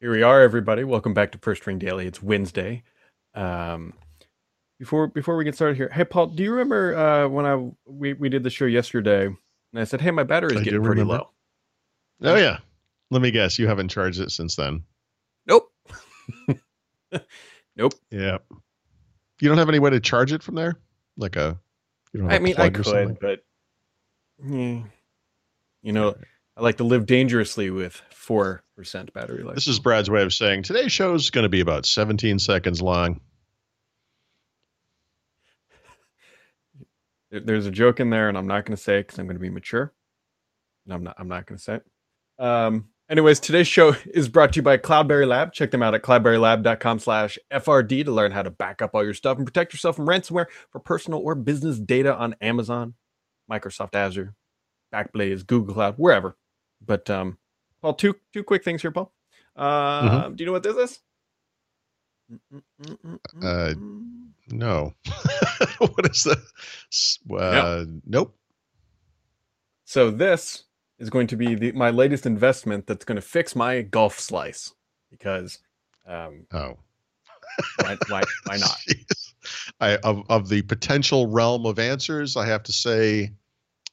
Here we are, everybody. Welcome back to First Ring Daily. It's Wednesday. Um, before before we get started here, hey Paul, do you remember uh, when I we, we did the show yesterday and I said, hey, my battery is I getting pretty remember. low. Oh yeah. Let me guess, you haven't charged it since then. Nope. nope. Yeah. You don't have any way to charge it from there? Like a you don't have I mean, I could, but yeah. you know, I like to live dangerously with four percent battery life. This is Brad's way of saying today's show is going to be about 17 seconds long. There's a joke in there, and I'm not going to say it because I'm going to be mature. And I'm not. I'm not going to say it. Um. Anyways, today's show is brought to you by Cloudberry Lab. Check them out at cloudberrylab.com/frd to learn how to back up all your stuff and protect yourself from ransomware for personal or business data on Amazon, Microsoft Azure, Backblaze, Google Cloud, wherever. But um, Paul, two two quick things here, Paul. Uh, Do you know what this is? Uh, No. what is that? S- Uh, Nope. So this is going to be the, my latest investment that's going to fix my golf slice because um, Oh. why, why, why not? Jeez. I of of the potential realm of answers, I have to say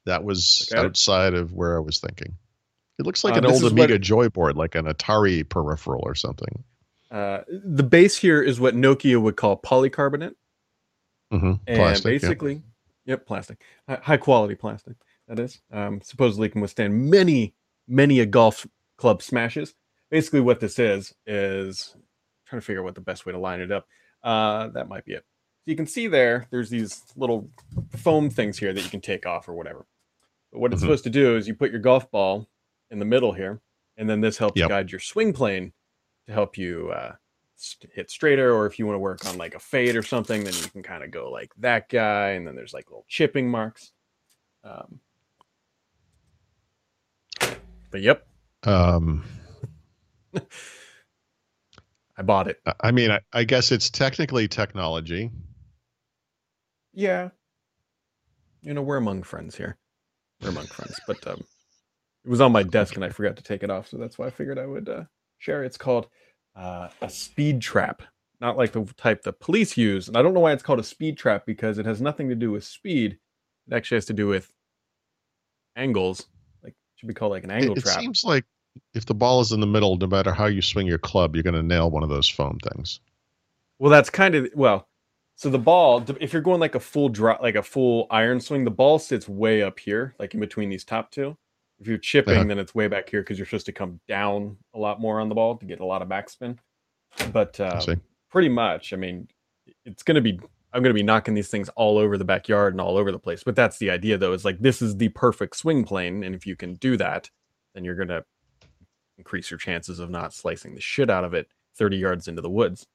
that was it. outside of where I was thinking. It looks like Uh, an old is what- Amiga Joy board, like an Atari peripheral or something. Uh, the base here is what Nokia would call polycarbonate, Mm-hmm. and basically, yep, plastic, Hi- high quality plastic. That is um, supposedly can withstand many, many a golf club smashes. Basically, what this is is trying to figure out what the best way to line it up. Uh, that might be it. So you can see there, there's these little foam things here that you can take off or whatever. But what it's Mhm. supposed to do is you put your golf ball in the middle here, and then this helps Yep. guide your swing plane to help you uh, st- hit straighter. Or if you want to work on like a fade or something, then you can kind of go like that guy, and then there's like little chipping marks. Um, but yep, Um, I bought it. I- I mean, I, I guess it's technically technology. Yeah. You know, we're among friends here. We're among friends. But um it was on my desk and I forgot to take it off, so that's why I figured I would uh share. It's called uh a speed trap. Not like the type the police use. And I don't know why it's called a speed trap because it has nothing to do with speed. It actually has to do with angles. Like it should be called like an angle it trap. It seems like if the ball is in the middle, no matter how you swing your club, you're going to nail one of those foam things. Well, that's kind of well. So the ball, if you're going like a full drop, like a full iron swing, the ball sits way up here, like in between these top two. If you're chipping, Uh-huh. then it's way back here because you're supposed to come down a lot more on the ball to get a lot of backspin. But uh, pretty much, I mean, it's gonna be. I'm gonna be knocking these things all over the backyard and all over the place. But that's the idea, though. Is like this is the perfect swing plane, and if you can do that, then you're gonna increase your chances of not slicing the shit out of it 30 yards into the woods.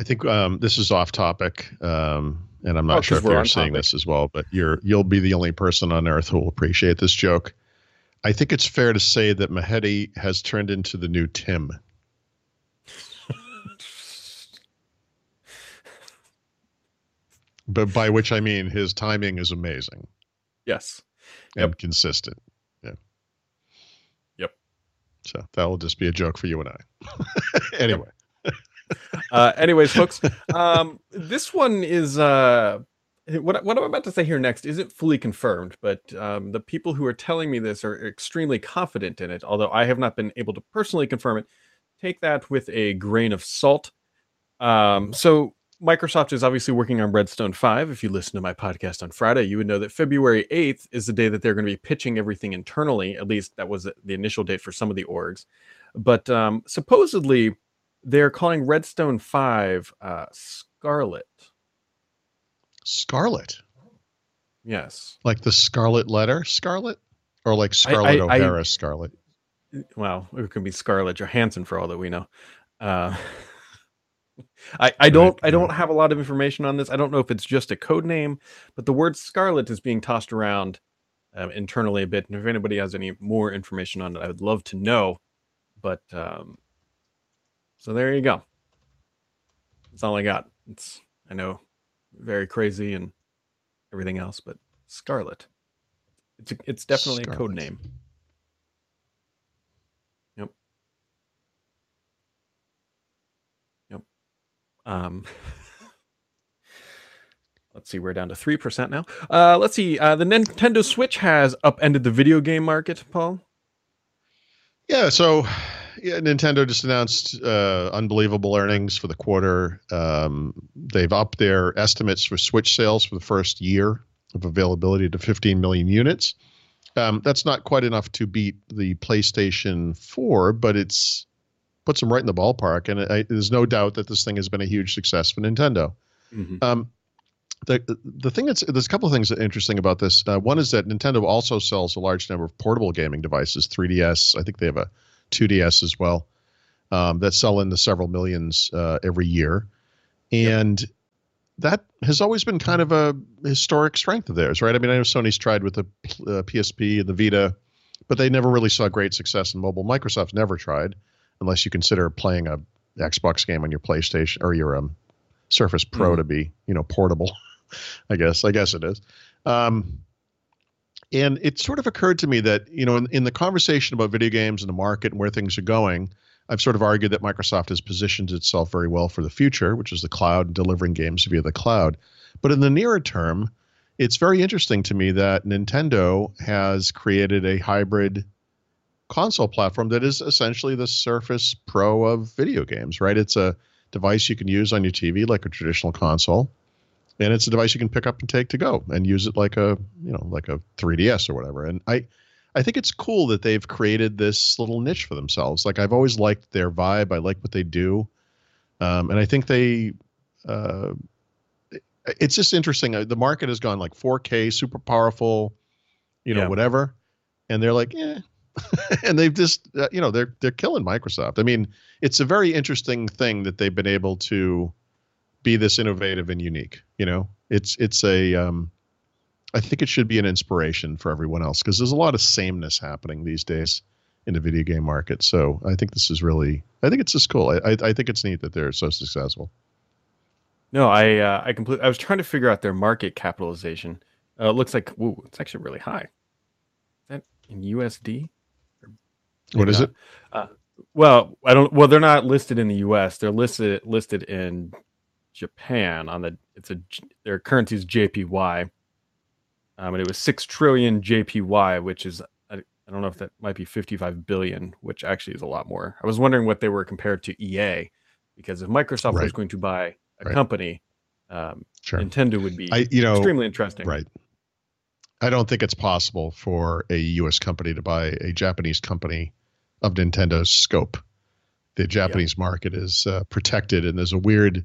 I think um, this is off topic, um, and I'm Oh, not sure 'cause if you're seeing topic. this as well. But you're you'll be the only person on earth who will appreciate this joke. I think it's fair to say that Mehedi has turned into the new Tim. But by which I mean his timing is amazing Yes. and consistent. Yeah. Yep. So that will just be a joke for you and I. anyway, Uh, anyways, folks, um, this one is uh, what what I'm about to say here next isn't fully confirmed, but um, the people who are telling me this are extremely confident in it. Although I have not been able to personally confirm it. Take that with a grain of salt. Um, so Microsoft is obviously working on Redstone 5. If you listen to my podcast on Friday, you would know that February 8th is the day that they're going to be pitching everything internally. At least that was the initial date for some of the orgs. But um, supposedly, they're calling Redstone 5 uh, Scarlet. Scarlet, Yes. like the Scarlet Letter, Scarlet, or like I- Scarlett I- O'Hara, Scarlet. Well, it could be Scarlett Johansson for all that we know. Uh, I, I don't I don't have a lot of information on this. I don't know if it's just a code name, but the word Scarlet is being tossed around um, internally a bit. And if anybody has any more information on it, I would love to know. But um, so there you go. That's all I got. It's I know very crazy and everything else, but Scarlet. It's a, it's definitely Scarlet. a code name. Yep. Yep. Um. Let's see, we're down to three percent now. Uh, let's see. Uh, the Nintendo Switch has upended the video game market. Paul. Yeah, so yeah, Nintendo just announced uh, unbelievable earnings for the quarter. Um, they've upped their estimates for Switch sales for the first year of availability to 15 million units. Um, that's not quite enough to beat the PlayStation 4, but it's puts them right in the ballpark. And I, there's no doubt that this thing has been a huge success for Nintendo. Um, the the thing that's there's a couple of things that are interesting about this. Uh, one is that Nintendo also sells a large number of portable gaming devices, 3DS. I think they have a 2DS as well um, that sell in the several millions uh, every year, and that has always been kind of a historic strength of theirs, right? I mean, I know Sony's tried with the uh, PSP and the Vita, but they never really saw great success in mobile. Microsoft's never tried, unless you consider playing a Xbox game on your PlayStation or your um, Surface Pro Mhm. to be, you know, portable. I guess. I guess it is. Um, and it sort of occurred to me that, you know, in, in the conversation about video games and the market and where things are going, I've sort of argued that Microsoft has positioned itself very well for the future, which is the cloud and delivering games via the cloud. But in the nearer term, it's very interesting to me that Nintendo has created a hybrid console platform that is essentially the Surface Pro of video games, right? It's a device you can use on your TV like a traditional console and it's a device you can pick up and take to go and use it like a you know like a 3ds or whatever. And i i think it's cool that they've created this little niche for themselves. Like i've always liked their vibe. I like what they do. Um, and i think they uh, it's just interesting. Uh, the market has gone like 4k super powerful you know Yeah. whatever. And they're like yeah and they've just uh, you know they're they're killing microsoft. I mean it's a very interesting thing that they've been able to be this innovative and unique. You know, it's it's a um, I think it should be an inspiration for everyone else because there's a lot of sameness happening these days in the video game market. So I think this is really I think it's just cool. I I, I think it's neat that they're so successful. No, I uh, I completely. I was trying to figure out their market capitalization. Uh, it looks like woo, it's actually really high. Is that in USD? What is not. it? Uh, well, I don't. Well, they're not listed in the U.S. They're listed listed in Japan on the. It's a their currency is JPY. Um, and it was six trillion JPY, which is I, I don't know if that might be fifty five billion, which actually is a lot more. I was wondering what they were compared to EA, because if Microsoft was going to buy a Right. company, um, Sure. Nintendo would be I you know extremely interesting. right. I don't think it's possible for a U.S. company to buy a Japanese company of Nintendo's scope. The Japanese market is uh, protected, and there's a weird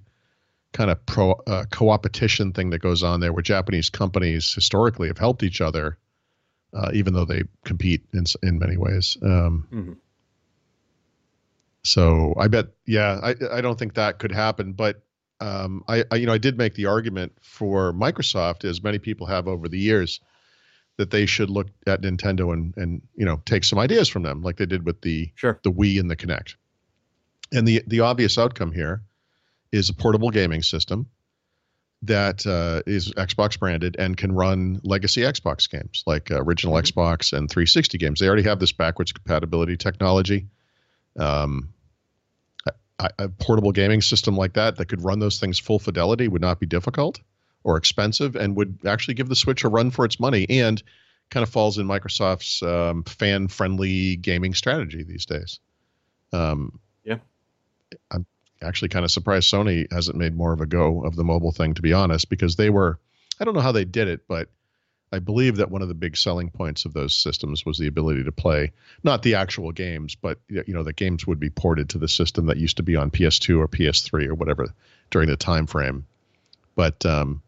kind of pro uh, co-opetition thing that goes on there, where Japanese companies historically have helped each other, uh, even though they compete in in many ways. Um, Mhm. so I bet, yeah, I I don't think that could happen, but um, I, I you know I did make the argument for Microsoft, as many people have over the years, that they should look at Nintendo and and you know take some ideas from them, like they did with the Sure. the Wii and the Kinect. And the the obvious outcome here is a portable gaming system that uh, is Xbox branded and can run legacy Xbox games like uh, original Mhm. Xbox and 360 games. They already have this backwards compatibility technology. Um, a, a portable gaming system like that that could run those things full fidelity would not be difficult or expensive and would actually give the Switch a run for its money and kind of falls in Microsoft's um, fan friendly gaming strategy these days. Um, Yeah. I'm actually kind of surprised Sony hasn't made more of a go of the mobile thing, to be honest, because they were, I don't know how they did it, but I believe that one of the big selling points of those systems was the ability to play not the actual games, but you know the games would be ported to the system that used to be on PS2 or PS3 or whatever during the time frame. But um,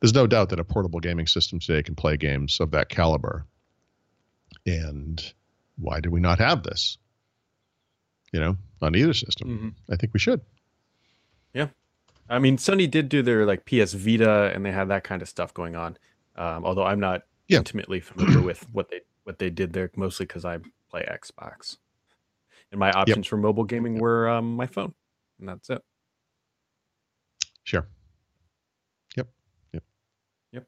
there's no doubt that a portable gaming system today can play games of that caliber. And why do we not have this? You know, on either system. Mhm. I think we should. I mean, Sony did do their like PS Vita, and they had that kind of stuff going on. Um, although I'm not Yeah. intimately familiar with what they what they did there, mostly because I play Xbox, and my options for mobile gaming were um, my phone, and that's it. Sure. Yep. Yep.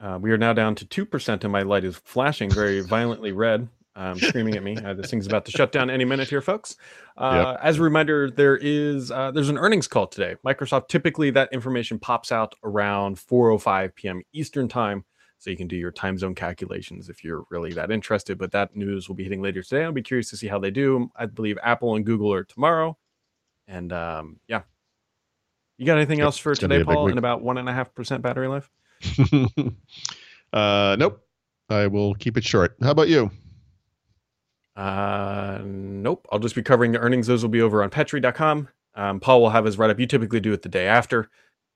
Uh, we are now down to 2%, and my light is flashing very violently red, um, screaming at me. Uh, this thing's about to shut down any minute here, folks. Uh, yep. As a reminder, there is uh, there's an earnings call today. Microsoft typically that information pops out around 4:05 p.m. Eastern time, so you can do your time zone calculations if you're really that interested. But that news will be hitting later today. I'll be curious to see how they do. I believe Apple and Google are tomorrow, and um, yeah. You got anything else for today, Paul? And about one and a half percent battery life. uh, nope. I will keep it short. How about you? Uh, nope. I'll just be covering the earnings. Those will be over on Petri.com. Um, Paul will have his write up. You typically do it the day after,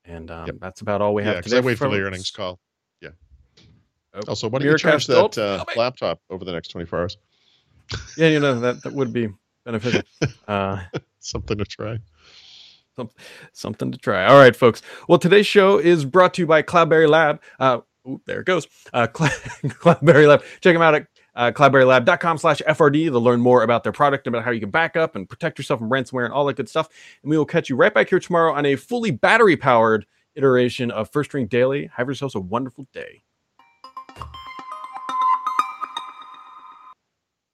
and um, yep. that's about all we have yeah, today. I wait for the earnings call. Yeah. Oh, also, why don't you charge that uh, laptop over the next 24 hours? yeah, you know that that would be beneficial. Uh, Something to try something to try. All right, folks. Well, today's show is brought to you by Cloudberry Lab. Uh, ooh, there it goes. Uh, Cloudberry Lab. Check them out at uh, cloudberrylab.com slash FRD to learn more about their product, about how you can back up and protect yourself from ransomware and all that good stuff. And we will catch you right back here tomorrow on a fully battery powered iteration of First Ring Daily. Have yourselves a wonderful day.